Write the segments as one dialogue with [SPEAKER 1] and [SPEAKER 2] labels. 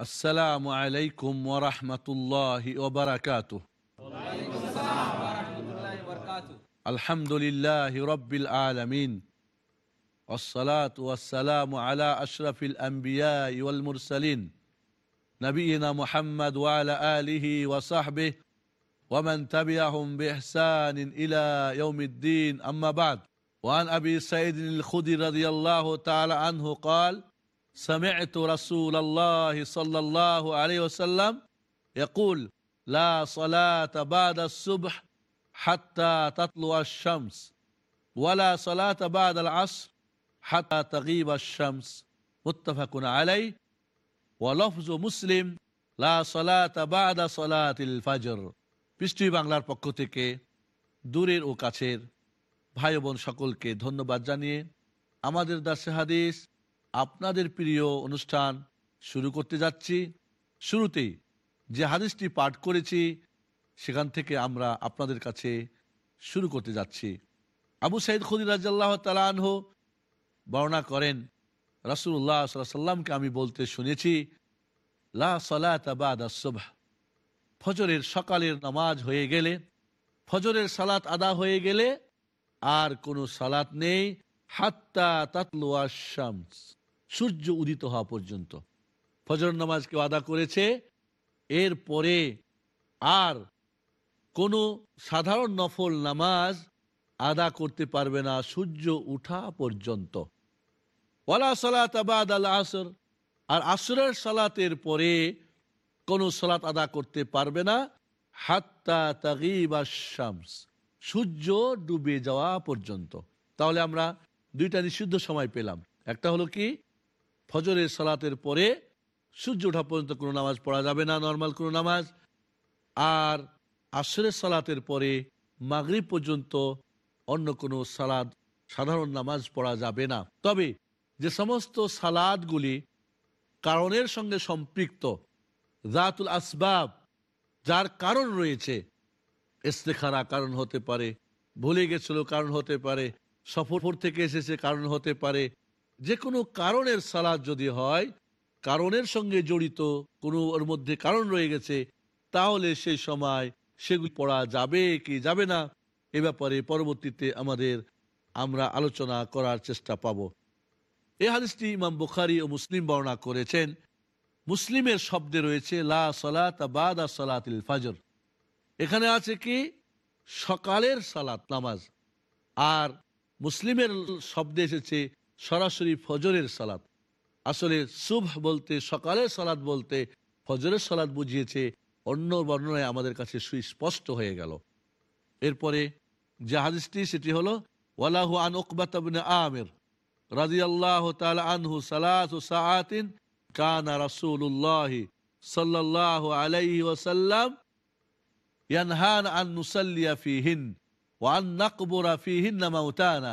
[SPEAKER 1] السلام عليكم ورحمة الله وبركاته. الحمد لله رب العالمين. والصلاة والسلام على أشرف الأنبياء والمرسلين. نبينا محمد وعلى آله وصحبه ومن تبعهم بإحسان إلى يوم الدين. أما بعد وعن أبي سعيد الخدري رضي الله تعالى عنه قال سمعت رسول الله صلى الله عليه وسلم يقول لا صلاة بعد الصبح حتى تطلع الشمس ولا صلاة بعد العصر حتى تغيب الشمس متفق عليه ولفظ مسلم لا صلاة بعد صلاة الفجر পৃষ্টি বাংলার পক্ষ থেকে দূরের ও কাছের ভাই বোন সকলকে ধন্যবাদ জানিয়ে আমাদের দাসে হাদিস আপনাদের প্রিয় অনুষ্ঠান শুরু করতে যাচ্ছি। শুরুতেই যে হাদিসটি পাঠ করেছি, সেখান থেকে আমরা আপনাদের কাছে শুরু করতে যাচ্ছি। আবু সাইদ খুদি রাজাল্লাহ তালাহ বর্ণনা করেন রাসুল্লাহ সাল্লামকে আমি বলতে শুনেছি, লা সালাত ফজরের সকালের নামাজ হয়ে গেলে, ফজরের সালাত আদা হয়ে গেলে আর কোনো সালাত নেই, হাত্তা তাতলোয়া শামস। সূর্য উদিত হওয়া পর্যন্ত। ফজর নামাজ কেউ আদা করেছে, এর পরে আর কোনো সাধারণ নফল নামাজ আদা করতে পারবে না সূর্য উঠা পর্যন্ত। ওয়ালা সালাত আবাদ আল আসর, আর আসরের সালাতের পরে কোনো সালাত আদা করতে পারবে না, হাত্তা তাগিবা শামস সূর্য ডুবে যাওয়া পর্যন্ত। তাহলে আমরা দুইটা নিষিদ্ধ সময় পেলাম। একটা হলো কি? ফজরের সালাতের পরে সূর্য ওঠা পর্যন্ত কোনো নামাজ পড়া যাবে না নর্মাল কোনো নামাজ। আর আসরের সালাতের পরে মাগরিব পর্যন্ত অন্য কোনো সালাদ, সাধারণ নামাজ পড়া যাবে না। তবে যে সমস্ত সালাদগুলি কারণের সঙ্গে সম্পৃক্ত জাতুল আসবাব, যার কারণ রয়েছে ইস্তেখারা কারণ হতে পারে, ভুলে গেছিল কারণ হতে পারে, সফর থেকে এসেছে কারণ হতে পারে যে কোনো কারণের সালাদ যদি হয়, কারণের সঙ্গে জড়িত, কোনো ওর মধ্যে কারণ রয়ে গেছে, তাহলে সেই সময় সেগুলি পড়া যাবে কি যাবে না, এ ব্যাপারে পরবর্তীতে আমাদের আমরা আলোচনা করার চেষ্টা পাব। এ হাদিসটি ইমাম বুখারি ও মুসলিম বর্ণনা করেছেন। মুসলিমের শব্দে রয়েছে, লা সলাত বাদা সলাতিল ফাজর। এখানে আছে কি? সকালের সালাত, নামাজ। আর মুসলিমের শব্দে এসেছে সরাসরি ফজরের সালাত। আসলে শুভ বলতে, সকালের সালাত বলতে, ফজরের সালাত বুঝিয়েছে, অন্য বর্ণনায় আমাদের কাছে সুস্পষ্ট হয়ে গেল। এরপরে যে হাদিসটি, সেটি হলো, ওয়ালাহু আন ওকবাত আমের রাজিয়াল্লাহ তাআলা আনহু সালাতু সাআতিন কানা রাসূলুল্লাহ সাল্লাল্লাহু আলাইহি ওয়াসাল্লাম ইয়ানহান আন নুসাল্লিয়া ফিহিন ওয়া আন নাকবুরা ফিহিন্না মাউতানা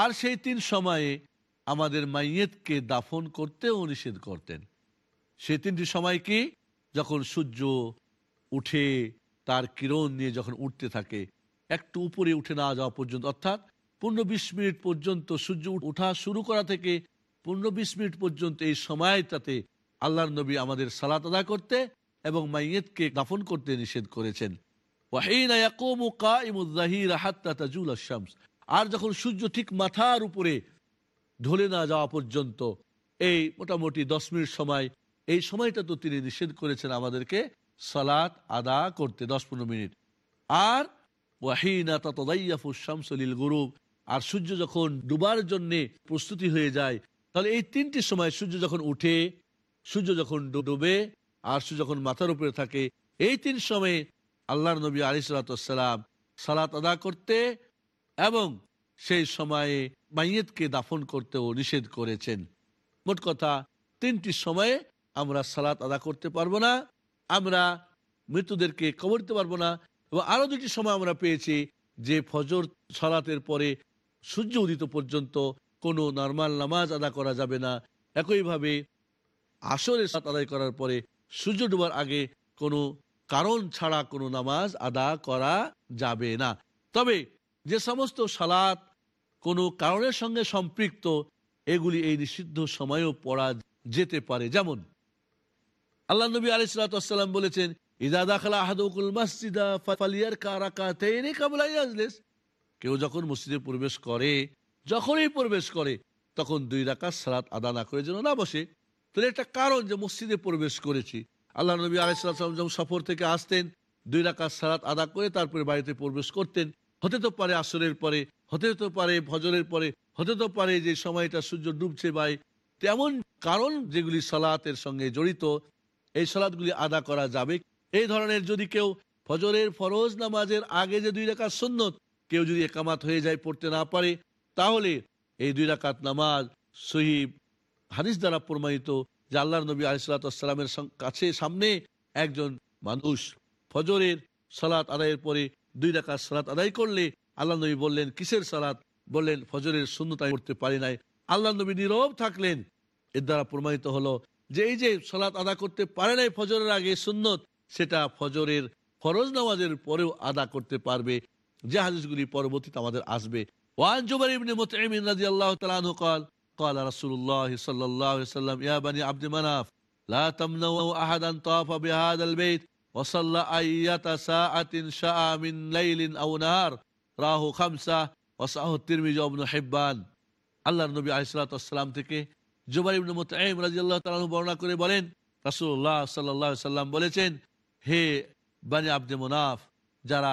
[SPEAKER 1] আর সেই তিন সময়ে আমাদের মাইয়েতকে দাফন করতেও নিষেধ করতেন। সেই তিনটি সময় কি? যখন সূর্য উঠে, তার কিরণ নিয়ে যখন উঠতে থাকে, একটু উপরে উঠে না যাওয়া পর্যন্ত, অর্থাৎ পনেরো বিশ মিনিট পর্যন্ত সূর্য উঠা শুরু করা থেকে পনেরো বিশ মিনিট পর্যন্ত এই সময়টাতে আল্লাহর নবী আমাদের সালাত আদা করতে এবং মাইয়েতকে দাফন করতে নিষেধ করেছেন। আর যখন সূর্য ঠিক মাথার উপরে ঢলে না যাওয়া পর্যন্ত, এই মোটামুটি দশ মিনিট সময়, এই সময়টা তো তিনি নিষেধ করেছেন আমাদেরকে সালাত আদা করতে, দশ পনেরো মিনিট। আর ওয়াহিনা গুরুব, আর সূর্য যখন ডুবার জন্যে প্রস্তুতি হয়ে যায়, তাহলে এই তিনটি সময় সূর্য যখন উঠে, সূর্য যখন ডুবে, আর সূর্য যখন মাথার উপরে থাকে, এই তিন সময়ে আল্লাহর নবী আলিসাল্লাম সালাত আদা করতে এবং সেই সময়ে মাইয়েতকে দাফন করতেও নিষেধ করেছেন। মোট কথা, তিনটি সময়ে আমরা সালাত আদা করতে পারব না, আমরা মৃত্যুদেরকে কবর দিতে পারব না এবং আরও দুটি সময় আমরা পেয়েছি যে ফজর সালাতের পরে সূর্য উদিত পর্যন্ত কোনো নর্মাল নামাজ আদা করা যাবে না। একইভাবে আসরের সাত আদায় করার পরে সূর্য ডুবার আগে কোনো কারণ ছাড়া কোনো নামাজ আদা করা যাবে না। তবে যে সমস্ত সালাত কোনো কারণের সঙ্গে সম্পৃক্ত, এগুলি এই নিষিদ্ধ সময়েও পড়া যেতে পারে। যেমন, আল্লাহ নবী আলিসাল্লাম বলেছেন, ইদা দাখালা কেউ যখন মসজিদে প্রবেশ করে, যখনই প্রবেশ করে, তখন দুই রাকাত সালাত আদা না করে যেন না বসে। তাহলে একটা কারণ যে মসজিদে প্রবেশ করেছি। আল্লাহ নবী আলাইসাল্লাম যখন সফর থেকে আসতেন, দুই রাকাত সালাত আদা করে তারপরে বাড়িতে প্রবেশ করতেন হতে তো পারে আসরের পরে, হতে তো পারে ফজরের পরে, হতে তো পারে যে সময়টা সূর্য ডুবছে বাই তেমন কারণ যেগুলি সালাতের সঙ্গে জড়িত, এই সালাদগুলি আদা করা যাবে। এই ধরনের যদি কেউ ফজরের ফরজ নামাজের আগে যে দুই রাকাত সুন্নত কেউ যদি একামাত হয়ে যায়, পড়তে না পারে, তাহলে এই দুই রাকাত নামাজ সহিব হাদিস দ্বারা প্রমাণিত যে আল্লাহ নবী আলিসাল্লামের কাছে সামনে একজন মানুষ ফজরের সালাত আদায়ের পরে দুই রাকাত সালাত আদায় করলে আল্লাহ নবী বললেন কিসের সালাত বললেন ফজরের শূন্যত আমি করতে পারি নাই আল্লাহ নবী নীরব থাকলেন এর দ্বারা প্রমাণিত হলো যে এই যে সালাত আদা করতে পারে নাই ফজরের আগে সুন্নত সেটা ফজরের ফরজ নামাজের পরেও আদা করতে পারবে যে হাদিসগুলি পরবর্তীতে আমাদের আসবে ওয়ান জুবাইর ইবনে মুতঈম রাদিয়াল্লাহু তাআলা আনহু قال قال رسول الله صلى الله عليه وسلم يا بني عبد مناف لا تمنعوا احدا طاف بهذا البيت ওসাল্লা আইয়াতা সা আতিন শাহ আমিন লাইলিন আউনার রাহু খামসা ওসাহ তিরমিজ অবনু হেব্বান আল্লাহ নবী আলিসাল্লাম থেকে জুবাই ইবনু মুতাইম রাজিয়াল্লাহ তালু বর্ণনা করে বলেন রাসুল্লাহ সাল্লাহ সাল্লাম বলেছেন, হে বানি আব্দে মোনাফ, যারা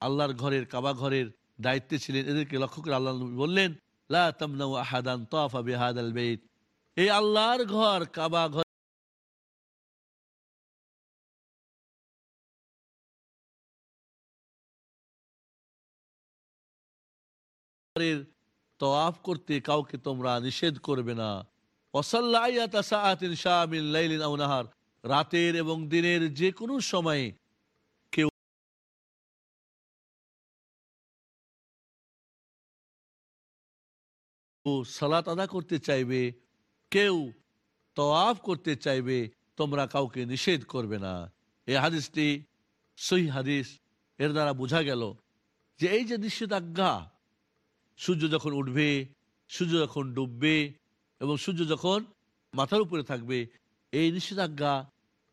[SPEAKER 1] আল্লাহর ঘরের কাবা ঘরের দায়িত্বে ছিলেন, এদেরকে লক্ষ্য করে আল্লাহ নবী বললেন, লা তামনাউ আহাদান তফা বেহাদ আল বেইত। এই আল্লাহর ঘর, কাবা ঘর তওয়াফ করতে কাউকে তোমরা নিষেধ করবে না। রাতের এবং দিনের যে কোনো সময়ে কেউ সালাত আদা করতে চাইবে, কেউ তওয়াফ করতে চাইবে, তোমরা কাউকে নিষেধ করবে না। এই হাদিসটি সহি হাদিস। এর দ্বারা বোঝা গেল যে এই যে নিষেধাজ্ঞা সূর্য যখন উঠবে, সূর্য যখন ডুববে এবং সূর্য যখন মাথার উপরে থাকবে, এই নিষেধাজ্ঞা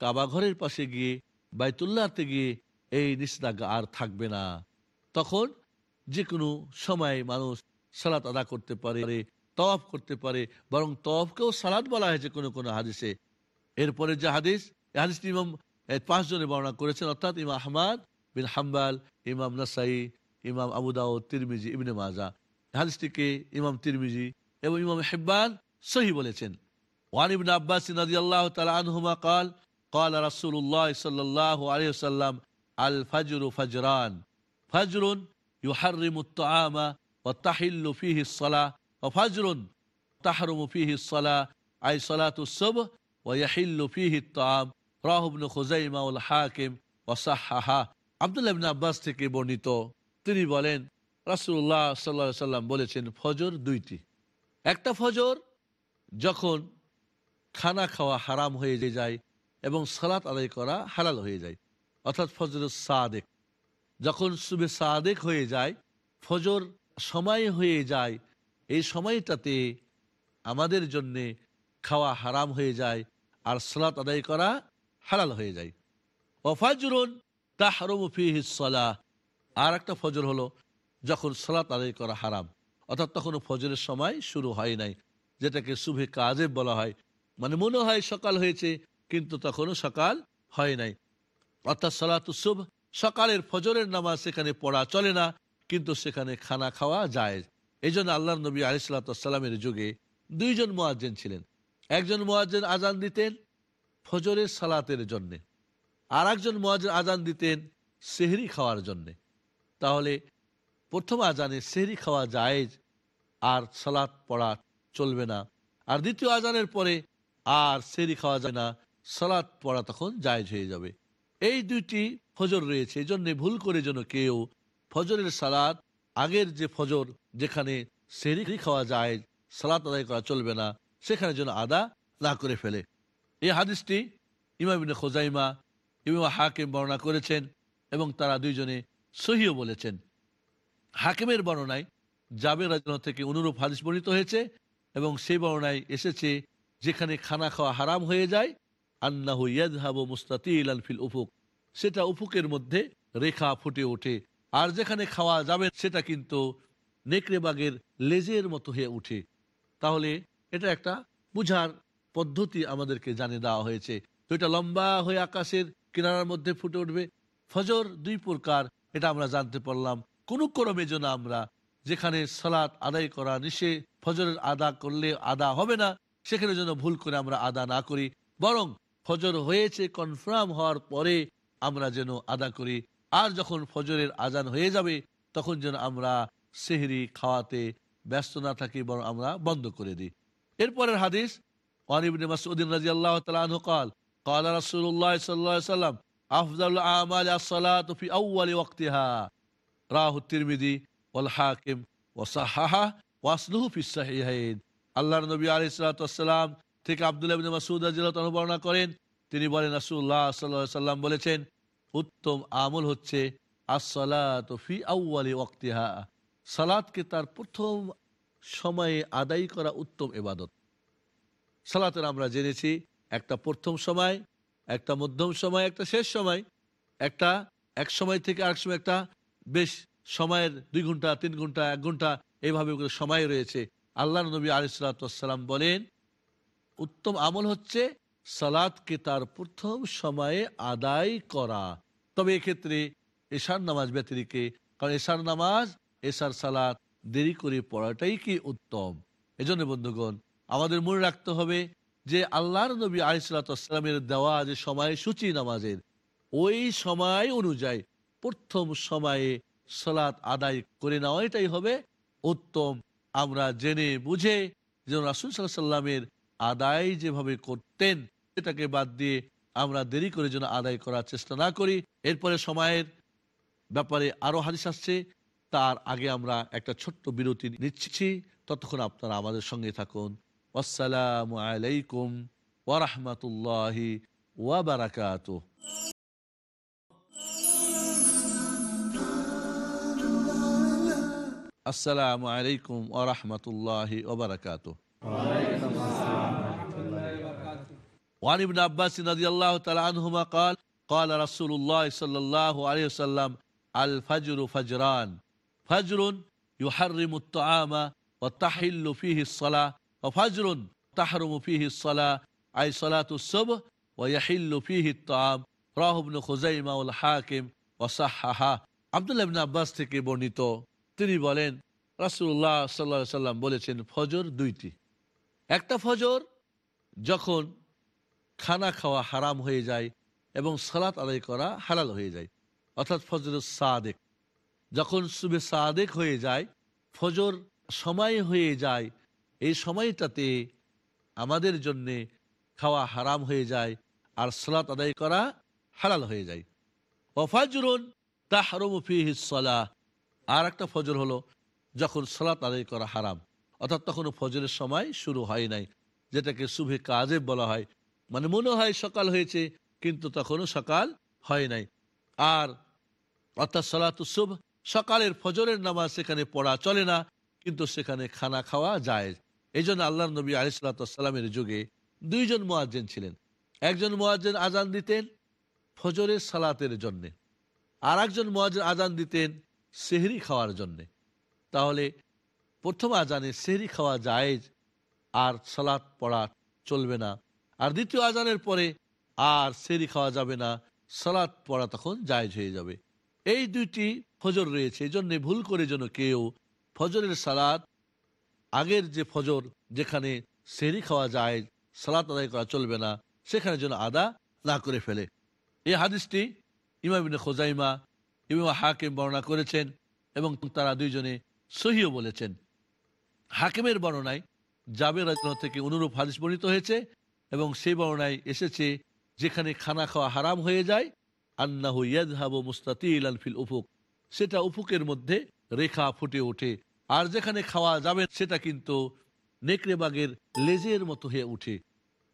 [SPEAKER 1] কাবা ঘরের পাশে গিয়ে, বাইতুল্লাহতে গিয়ে এই নিষেধাজ্ঞা আর থাকবে না। তখন যে কোনো সময় মানুষ সালাত আদা করতে পারে তফ করতে পারে, বরং তফকেও সালাদ বলা হয়েছে কোনো কোনো হাদিসে। এরপরে যে হাদিস হাদিসটি ইমাম পাঁচজনে বর্ণনা করেছেন, অর্থাৎ ইমাম আহমাদ বিন হাম্বাল, ইমাম নাসাই, ইমাম আবুদাউ তিরমিজি, ইবনে মাজা হাদিসটিকে ইমাম তিরমিজি এবং ইমাম হেব্বান সহি বলেছেন ওয়ান ইবনে আব্বাস রাদিয়াল্লাহু তাআলা আনহুমা قال قال رسول الله صلى الله عليه وسلم الفجر فجران فجر يحرم الطعام وتحل فيه الصلاة وفجر تحرم فيه الصلاة أي صلاة الصبح ويحل فيه الطعام রাহ ابن خزيمة والحاكم وصححه আব্দুল্লাহ ইবনে আব্বাস থেকে বর্ণিত তিনি বলেন রাসূলুল্লাহ সাল্লা সাল্লাম বলেছেন, ফজর দুইটি। একটা ফজর যখন খানা খাওয়া হারাম হয়ে যায় এবং সালাত আদায় করা হালাল হয়ে যায়, অর্থাৎ ফজর সাদেক। যখন সুবে সাদেক হয়ে যায়, ফজর সময় হয়ে যায়, এই সময়টাতে আমাদের জন্যে খাওয়া হারাম হয়ে যায় আর সালাত আদায় করা হালাল হয়ে যায়। ওফাজরুন তাহরমফিহিসলাহ আর একটা ফজর হলো যখন সালাত আদায় করা হারাম, অর্থাৎ তখনও ফজরের সময় শুরু হয় নাই, যেটাকে শুভে কাজে বলা হয়। মানে মনে হয় সকাল হয়েছে, কিন্তু তখনও সকাল হয় নাই। অর্থাৎ সালাত শুভ সকালের ফজরের নামাজ সেখানে পড়া চলে না, কিন্তু সেখানে খানা খাওয়া যায় এই জন্য আল্লাহ নবী আলিসাল্লামের যুগে দুইজন মোয়াজ্জেন ছিলেন। একজন মোয়াজ্জেন আজান দিতেন ফজরের সালাতের জন্যে আর একজন মোয়াজ্জেন আজান দিতেন সেহরি খাওয়ার জন্যে। তাহলে প্রথম আজানে সেহরি খাওয়া জায়েজ, আর সালাত পড়া চলবে না। আর দ্বিতীয় আজানের পরে আর সেহরি খাওয়া যায় না, সালাত পড়া তখন জায়জ হয়ে যাবে। এই দুইটি ফজর রয়েছে এই জন্যে ভুল করে যেন কেউ ফজরের সালাদ আগের যে ফজর যেখানে সেরি খাওয়া যায় সালাত আদায় করা চলবে না, সেখানে যেন আদা না করে ফেলে। এই হাদিসটি ইমামিন খোজাইমা, ইমাম হাকিম বর্ণনা করেছেন এবং তারা দুইজনে সহিও বলেছেন। হাকিমের বর্ণনায় জাবের রাজন থেকে অনুরূপ হাদিস বর্ণিত হয়েছে এবং সেই বর্ণনায় এসেছে, যেখানে খানা খাওয়া হারাম হয়ে যায়, আন্নাহু ইয়াদহাবু মুস্তাতিল ফিল উফুক। সেটা উফুকের মধ্যে রেখা ফুটে ওঠে। আর যেখানে খাওয়া যাবে সেটা কিন্তু নেকড়ে বাগের লেজের মতো হয়ে উঠে। তাহলে এটা একটা বুঝার পদ্ধতি আমাদেরকে জানিয়ে দেওয়া হয়েছে। তো এটা লম্বা হয়ে আকাশের কিনারার মধ্যে ফুটে উঠবে। ফজর দুই প্রকার, এটা আমরা জানতে পারলাম। কোন ক্রমে যেন আমরা যেখানে সালাত আদায় করা নিষে ফজরের আদা করলে আদা হবে না সেখানে যেন ভুল করে আমরা আদা না করি বরং ফজর হয়েছে কনফার্ম হওয়ার পরে আমরা যেন আদা করি আর যখন ফজরের আজান হয়ে যাবে তখন যেন আমরা সেহরি খাওয়াতে ব্যস্ত না থাকি বরং আমরা বন্ধ করে দিই এরপরের হাদিস ওয়ানিবিন মাসউদ্দিন রাদিয়াল্লাহু তাআলা আনহু قال قال رسول الله صلى الله عليه وسلم افضل الاعمال الصلاه في اول وقتها রাহু তিরমিজি ওয়াল হাকিম ওয়াসাহাহা ওয়াসলুহু ফিস সাহিহাইন। আল্লাহর নবী আলাইহিস সালাতু ওয়াসসালাম থেকে আব্দুল্লাহ ইবনে মাসউদ রাদিয়াল্লাহু বর্ণনা করেন, তিনি বলেন, রাসূলুল্লাহ সাল্লাল্লাহু সাল্লাম বলেছেন, উত্তম আমল হচ্ছে আসসালাতু ফি আউয়ালি ওয়াক্তিহা। সালাতকে তার প্রথম সময়ে আদায় করা উত্তম ইবাদত। সালাতের আমরা জেনেছি, একটা প্রথম সময়, একটা মধ্যম সময়, একটা শেষ সময়, একটা এক সময় থেকে আরেক সময়, একটা বেশ সময়ের দুই ঘণ্টা, তিন ঘণ্টা, এক ঘণ্টা এইভাবে সময় রয়েছে। আল্লাহ নবী আলিসাল্লাম বলেন, উত্তম আমল হচ্ছে সালাদকে তার প্রথম সময়ে আদায় করা। তবে এক্ষেত্রে এশার নামাজ ব্যতিরিকে, কারণ এশার নামাজ, এশার সালাত দেরি করে পড়াটাই কি উত্তম? এজন্য বন্ধুগণ, আমাদের মনে রাখতে হবে যে আল্লাহর নবী আলিসাল্লামের দেওয়া যে সময় সূচি নামাজের, ওই সময় অনুযায়ী প্রথম সময়ে সালাত আদায় করে নেওয়া, এটাই হবে উত্তম। আমরা জেনে বুঝে যেন রাসুল সাল্লাহ সাল্লামের আদায় যেভাবে করতেন, সেটাকে বাদ দিয়ে আমরা দেরি করে যেন আদায় করার চেষ্টা না করি। এরপরে সময়ের ব্যাপারে আরও হাদিস আসছে। তার আগে আমরা একটা ছোট্ট বিরতি নিচ্ছি। ততক্ষণ আপনারা আমাদের সঙ্গে থাকুন। আসসালামু আলাইকুম ওরহমতুল্লাহি ওয়াবারাকাত আসসালামু আলাইকুম ওরহমতুল্লাহি ওবরাকাত وعن ابن عباس رضي الله تعالى عنهما قال قال رسول الله صلى الله عليه وسلم الفجر فجران فجر يحرم الطعام وتحل فيه الصلاة وفجر تحرم فيه الصلاة أي صلاة الصبح ويحل فيه الطعام রাহ ইবনে খুজাইমা ওয়াল হাকিম ওয়াসাহাহা আব্দুল্লাহ ইবনে আব্বাস থেকে বর্ণিত তিনি বলেন, রাসূলুল্লাহ সাল্লাল্লাহু আলাইহি সাল্লাম বলেছেন, ফজর দুইটি। একটা ফজর যখন খানা খাওয়া হারাম হয়ে যায় এবং সালাত আদায় করা হালাল হয়ে যায়, অর্থাৎ ফজর সাদেক। যখন সুবে সাদেক হয়ে যায়, ফজর সময় হয়ে যায়, এই সময়টাতে আমাদের জন্যে খাওয়া হারাম হয়ে যায় আর সালাত আদায় করা হালাল হয়ে যায়। ওফাজরুন তাহরমফিহিসলা আর একটা ফজর হলো যখন সালাত আদায় করা হারাম। অর্থাৎ তখনও ফজরের সময় শুরু হয় নাই, যেটাকে শুভে কাজে বলা হয়। মানে মনে হয় সকাল হয়েছে, কিন্তু তখনও সকাল হয় নাই। আর অর্থাৎ সালাত শুভ সকালের ফজরের নামাজ সেখানে পড়া চলে না, কিন্তু সেখানে খানা খাওয়া যায় এই জন্য আল্লাহ নবী আলিসাল্লামের যুগে দুইজন মোয়াজ্জেন ছিলেন। একজন মোয়াজ্জেন আজান দিতেন ফজরের সালাতের জন্যে আর একজন মোয়াজ্জেন আজান দিতেন সেহরি খাওয়ার জন্যে। তাহলে প্রথম আজানে সেহরি খাওয়া জায়েজ, আর সালাত পড়া চলবে না। আর দ্বিতীয় আজানের পরে আর সেরি খাওয়া যাবে না সালাত পড়া তখন জায়জ হয়ে যাবে। এই দুইটি ফজর রয়েছে, এই জন্য ভুল করে যেন কেউ ফজরের সালাদ, আগের যে ফজর যেখানে সেরি খাওয়া যায় সালাত আদায় করা চলবে না, সেখানে যেন আদা না করে ফেলে। এই হাদিসটি ইমামিন খোজাইমা ইমাম হাকিম বর্ণনা করেছেন এবং তারা দুইজনে সহিও বলেছেন। হাকিমের বর্ণনায় জাবের থেকে অনুরূপ হাদিস বর্ণিত হয়েছে এবং সেই বর্ণনায় এসেছে, যেখানে খানা খাওয়া হারাম হয়ে যায়, আন্নাহু ইয়াদহাবু মুস্তাতিলান ফিল উফুক। সেটা উফুকের মধ্যে রেখা ফুটে ওঠে, আর যেখানে খাওয়া যাবে সেটা কিন্তু নেকড়ে বাগের লেজের মতো হয়ে উঠে।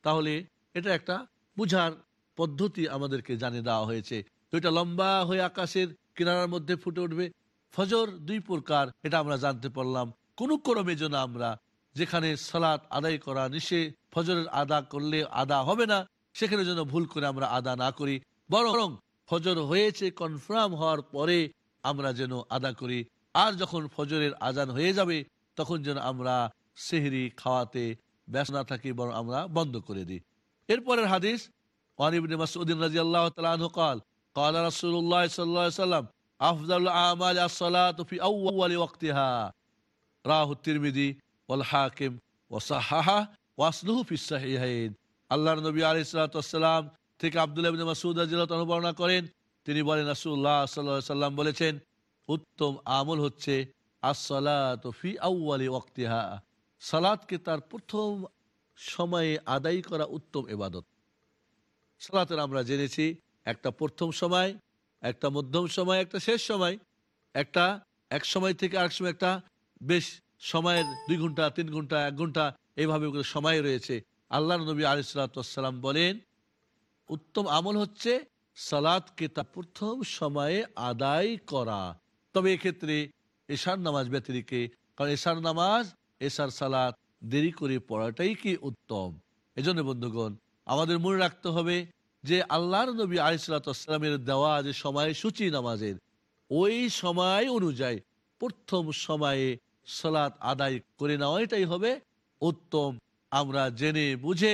[SPEAKER 1] তাহলে এটা একটা বুঝার পদ্ধতি আমাদেরকে জানিয়ে দেওয়া হয়েছে। তো এটা লম্বা হয়ে আকাশের কিনারার মধ্যে ফুটে উঠবে। ফজর দুই প্রকার, এটা আমরা জানতে পারলাম। কোন ক্রমে যেন আমরা, যেখানে সালাত আদায় করা নিষে ফজরের আদা করলে আদা হবে না, সেখানে যেন ভুল করে আমরা আদা না করি। বরং ফজর হয়েছে কনফার্ম হওয়ার পরে আমরা যেন আদা করি। আর যখন ফজরের আজান হয়ে যাবে, তখন যেন আমরা সেহরি খাওয়াতে ব্যস্ত না থাকি, বরং আমরা বন্ধ করে দিই। এরপরের হাদিস ওয়ানিবিন মাসুদ্দিন রাজি আল্লাহ তালু কাল قال رسول الله صلى الله عليه وسلم افضل الاعمال الصلاه في اول وقتها রাহু তিরমিজি ওয়াল হাকিম ওয়াসাহাহা ওয়াসলুহু ফিস সাহিহাইন আল্লাহর নবী আলাইহিস সালাতু ওয়াসসালাম থেকে আব্দুল্লাহ ইবনে মাসউদ রাদিয়াল্লাহু আনহু বর্ণনা করেন তিনি বলেন রাসূলুল্লাহ সাল্লাল্লাহু আলাইহি সাল্লাম বলেছেন উত্তম আমল হচ্ছে as-সালাতু ফি আউয়ালি ওয়াক্তিহা সালাতকে তার প্রথম সময়ে আদায় করা উত্তম ইবাদত সালাতের আমরা জেনেছি একটা প্রথম সময়, একটা মধ্যম সময়, একটা শেষ সময়, একটা এক সময় থেকে আরেক সময়, একটা বেশ সময়ের দুই ঘণ্টা, তিন ঘণ্টা, এক ঘণ্টা, এইভাবে সময় রয়েছে। আল্লাহ নবী আলিসাল্লাম বলেন, উত্তম আমল হচ্ছে সালাদকে তা প্রথম সময়ে আদায় করা। তবে এক্ষেত্রে এশার নামাজ ব্যতিরিকে, কারণ এশার নামাজ, এশার সালাত দেরি করে পড়াটাই কি উত্তম? এজন্য বন্ধুগণ, আমাদের মনে রাখতে হবে যে আল্লাহর নবী আলিসাল্লামের দেওয়া যে সময় সূচি নামাজের, ওই সময় অনুযায়ী প্রথম সময়ে সালাত আদায় করে নেওয়াটাই হবে উত্তম। আমরা জেনে বুঝে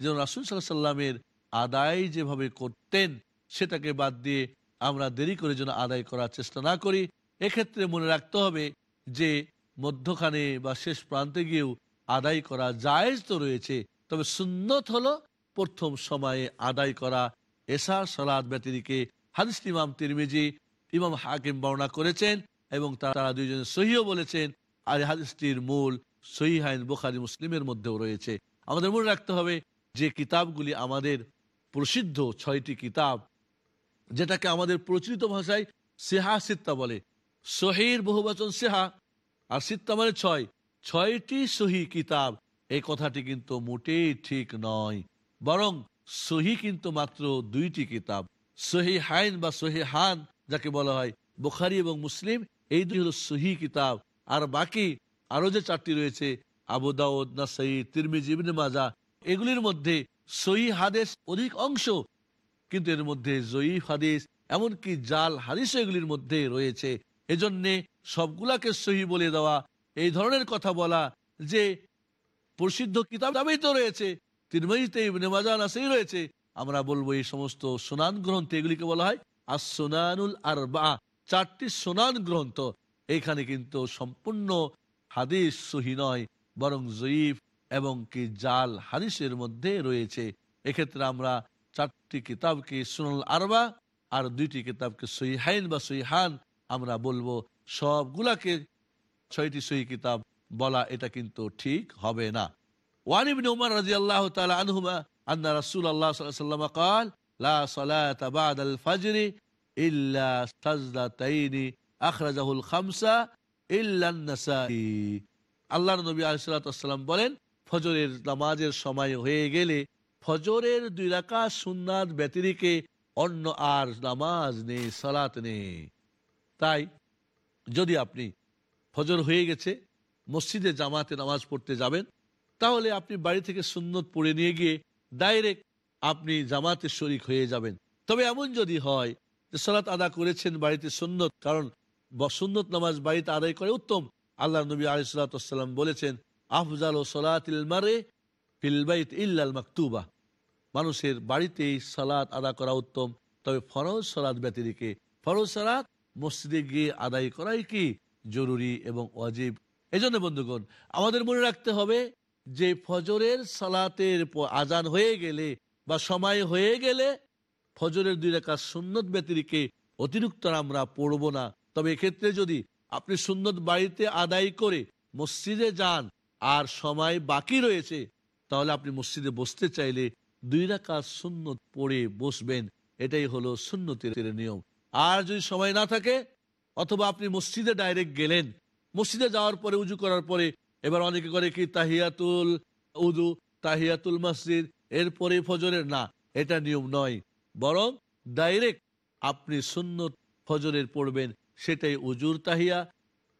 [SPEAKER 1] যেন রাসুল সাল্লাহ সাল্লামের আদায় যেভাবে করতেন, সেটাকে বাদ দিয়ে আমরা দেরি করে যেন আদায় করার চেষ্টা না করি। এক্ষেত্রে মনে রাখতে হবে যে মধ্যখানে বা শেষ প্রান্তে গিয়েও আদায় করা জায়েজ তো রয়েছে, তবে সুন্নত হলো প্রথম সময়ে আদায় করা এশার সালাদ ব্যতিরিকে হাদিস ইমাম তিরমিজি, ইমাম হাকিম বর্ণনা করেছেন এবং তারা দুইজন সহিও বলেছেন। আর হাদিসটির মূল সহিহাইন বুখারি মুসলিমের মধ্যেও রয়েছে। আমাদের মনে রাখতে হবে যে কিতাবগুলি আমাদের প্রসিদ্ধ ছয়টি কিতাব, যেটাকে আমাদের প্রচলিত ভাষায় সেহা সিত্তা বলে। সহির বহুবচন সেহা, আর সিত্তা মানে ছয়। ছয়টি সহি কিতাব, এই কথাটি কিন্তু মোটেই ঠিক নয়। বরং সহি কিন্তু মাত্র দুইটি কিতাব। সহি হাইন বা সহি হান, যাকে বলা হয় বুখারি এবং মুসলিম, এই দুই হল সহি কিতাব। আর বাকি আরও যে চারটি রয়েছে, আবু দাউদ, নাসাই, তিরমিজি, ইবনে মাজা এগুলির মধ্যে সহি হাদেশ অধিক অংশ কিন্তু এর মধ্যে জয়ীফ হাদিস, এমনকি জাল হাদিস এগুলির মধ্যে রয়েছে। এজন্যে সবগুলাকে সহি বলে দেওয়া, এই ধরনের কথা বলা যে প্রসিদ্ধ কিতাব দামেই তো রয়েছে তিরমিজিতে ইবনে মাজা নাসাই রয়েছে। আমরা বলব এই সমস্ত সোনান গ্রন্থ এগুলিকে বলা হয় আর সোনানুল আর বা চারটি সোনান গ্রন্থ। এখানে কিন্তু সম্পূর্ণ হাদিস সহি নয়, বরং জয়ীফ এবং কি জাল হাদিসের মধ্যে রয়েছে। এক্ষেত্রে আমরা চারটি কিতাবকে সুনাল আরবা আর দুইটি কিতাবকে সহিহাইন বা সহিহান আমরা বলব। সবগুলাকে ছয়টি সহি কিতাব বলা এটা কিন্তু ঠিক হবে না। ওয়ানিবিন উমর রাজি আল্লাহ তালা আনহুমা আন্না রাসুল আল্লাহ সাল্লাম কাল লা সালাত বাদ আল ফাজরি ইল্লা সাজদাতাইনি আখরাজাহুল খামসা ইল্লান নাসাই আল্লাহর নবী আলাইসাল্লাম বলেন, ফজরের নামাজের সময় হয়ে গেলে ফজরের দুই রাকা সুন্নাত ব্যতিরিকে অন্য আর নামাজ নেই, সালাত নেই। তাই যদি আপনি ফজর হয়ে গেছে, মসজিদে জামাতে নামাজ পড়তে যাবেন তাহলে আপনি বাড়ি থেকে সুন্নত পড়ে নিয়ে গিয়ে ডাইরেক্ট আপনি জামাতে শরিক হয়ে যাবেন। তবে এমন যদি হয় যে সালাত আদা করেছেন বাড়িতে সুন্নত, কারণ সুন্নত নামাজ বাড়িতে আদায় করে উত্তম। আল্লাহ নবী আলিসাল্লাম বলেছেন, আফজাল ও সলাতিল ফিলবাইত ইল্লাল মাকতুবা। মানুষের বাড়িতেই সালাত আদা করা উত্তম, তবে ফরজ সালাদ ব্যতিরিকে। ফরজ সালাত মসজিদে গিয়ে আদায় করাই কি জরুরি এবং অজীব এজন্য বন্ধুগণ, আমাদের মনে রাখতে হবে যে ফজরের সালাতের আজান হয়ে গেলে বা সময় হয়ে গেলে ফজরের দুই রেখা সুন্নত ব্যতিরিকে অতিরিক্ত আমরা পড়ব না। তবে এক্ষেত্রে যদি আপনি সুন্নত বাড়িতে আদায় করে মসজিদে যান আর সময় বাকি রয়েছে, তাহলে আপনি মসজিদে বসতে চাইলে দুই রাকাত সুন্নত পড়ে বসবেন। এটাই হলো সুন্নতের নিয়ম। আর যদি সময় না থাকে, অথবা আপনি মসজিদে ডাইরেক্ট গেলেন, মসজিদে যাওয়ার পরে উজু করার পরে এবার অনেকে করে কি তাহিয়াতুল উদু, তাহিয়াতুল মসজিদ, এরপরে ফজরের। না, এটা নিয়ম নয়। বরং ডাইরেক্ট আপনি সুন্নত ফজরের পড়বেন, সেটাই উজুর তাহিয়া,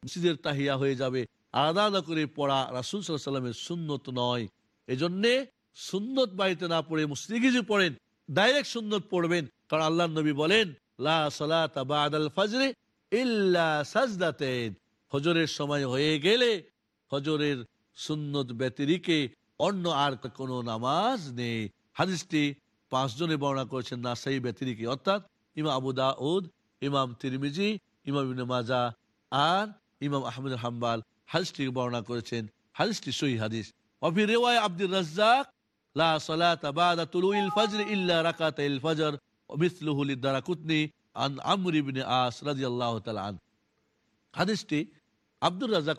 [SPEAKER 1] মসজিদের তাহিয়া হয়ে যাবে। আলাদা আলাদা করে পড়া রাসুল সাল্লামের সুন্নত নয়। এজন্যে সুন্নত বাড়িতে না পড়ে মসজিদে কিছু পড়েন, ডাইরেক্ট সুন্নত পড়বেন। কারণ আল্লাহ নবী বলেন, লা ফজরে ইল্লা সাজদাতেন। ফজরের সময় হয়ে গেলে ফজরের সুন্নত ব্যতিরিকে অন্য আর কোনো নামাজ নেই। হাদিসটি পাঁচজনে বর্ণনা করেছেন নাসাই ব্যতিরিকে। অর্থাৎ ইমাম আবু দাউদ, ইমাম তিরমিজি, ইমাম মাজা আর ইমাম আহমেদ হাম্বাল হাদিসটি বর্ণনা করেছেন। হাদিসটি সহি হাদিস। অফি রেওয়ায় আব্দুর রাজ্জাক, লা সালাতা বাদা ইল্লা আন হাদিসটি আব্দুর রাজ্জাক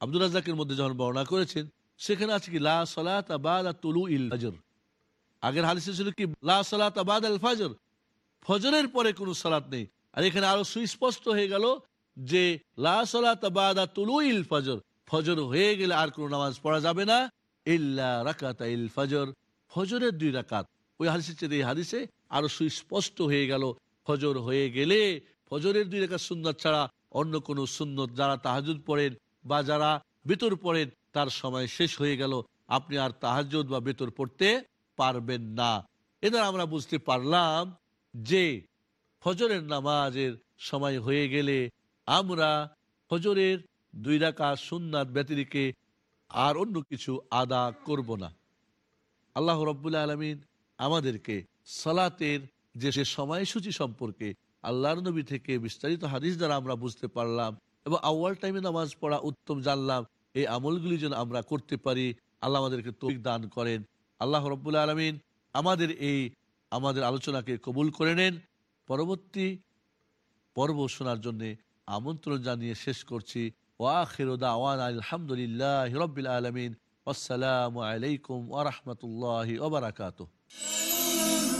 [SPEAKER 1] আব্দুর রাজ্জাকের মধ্যে যখন বর্ণনা করেছেন, সেখানে আছে কি, লা সালাতা বাদা তুলুইল ফজর। আগের হাদিসে ছিল কি, লা সালাতা বাদাল ফজর। ফজরের পরে কোনো সালাত নেই। আর এখানে আরও সুস্পষ্ট হয়ে গেল যে, লা সালাতা বাদা তুলুইল ফজর। ফজর হয়ে গেলে আর কোনো নামাজ পড়া যাবে না, ইল্লা রাকাতা ইল ফজর। ফজরের দুই রাকাত। ওই হাদিসের এই হাদিসে আরও সুস্পষ্ট হয়ে গেল, ফজর হয়ে গেলে ফজরের দুই রেখা সুন্নত ছাড়া অন্য কোনো সুন্নত যারা তাহাজুদ পড়েন বা যারা বেতর পড়েন, তার সময় শেষ হয়ে গেল। আপনি আর তাহাজুদ বা বেতর পড়তে পারবেন না। এদের আমরা বুঝতে পারলাম যে ফজরের নামাজের সময় হয়ে গেলে আমরা ফজরের দুই রাকা সুন্নাত ব্যতিরিকে আর অন্য কিছু আদা করব না। আল্লাহ রব্বুল্লা আলমিন আমাদেরকে সালাতের যে সে সময়সূচি সম্পর্কে আল্লাহর নবী থেকে বিস্তারিত হাদিস দ্বারা আমরা বুঝতে পারলাম। এবং আউয়াল টাইমে নামাজ পড়া উত্তম জানলাম, এই আমলগুলি যেন আমরা করতে পারি। আল্লাহ আমাদেরকে তৌফিক দান করেন। আল্লাহ রব্বুল্লা আলমিন আমাদের এই, আমাদের আলোচনাকে কবুল করে নেন। পরবর্তী পর্ব শোনার জন্য আমন্ত্রণ জানিয়ে শেষ করছি। ওয়াখির দাওয়ান আলহামদুলিল্লাহ রবিল আলমিন। আসসালামু আলাইকুম ওরহমতুল্লাহ ওবরাকাতুহ